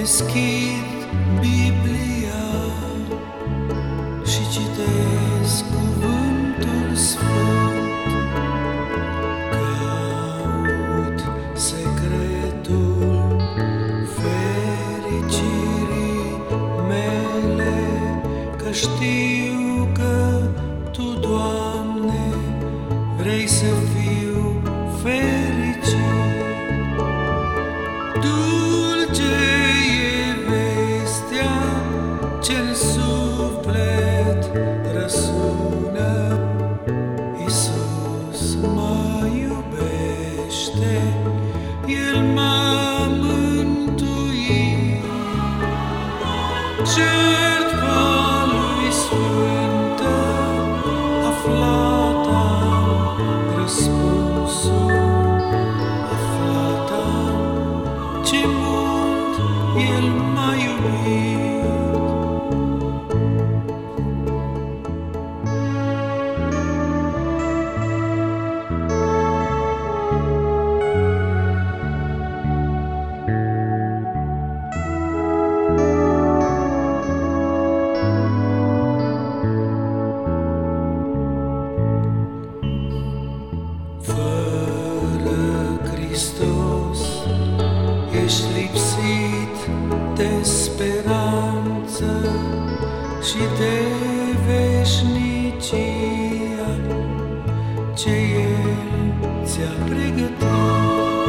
deschid Biblia și citesc cuvântul sfânt. Caut secretul fericirii mele, că știu că Tu, Doamne, vrei să fiu fericit. Dulce suflet răsună. Isus mă iubește, El m-a mântuit. Jertfa lui sfântă, aflat am răspunsul, aflat am ce mult El m-a iubit. Ești lipsit de speranță și de veșnicia ce El ți-a pregătit.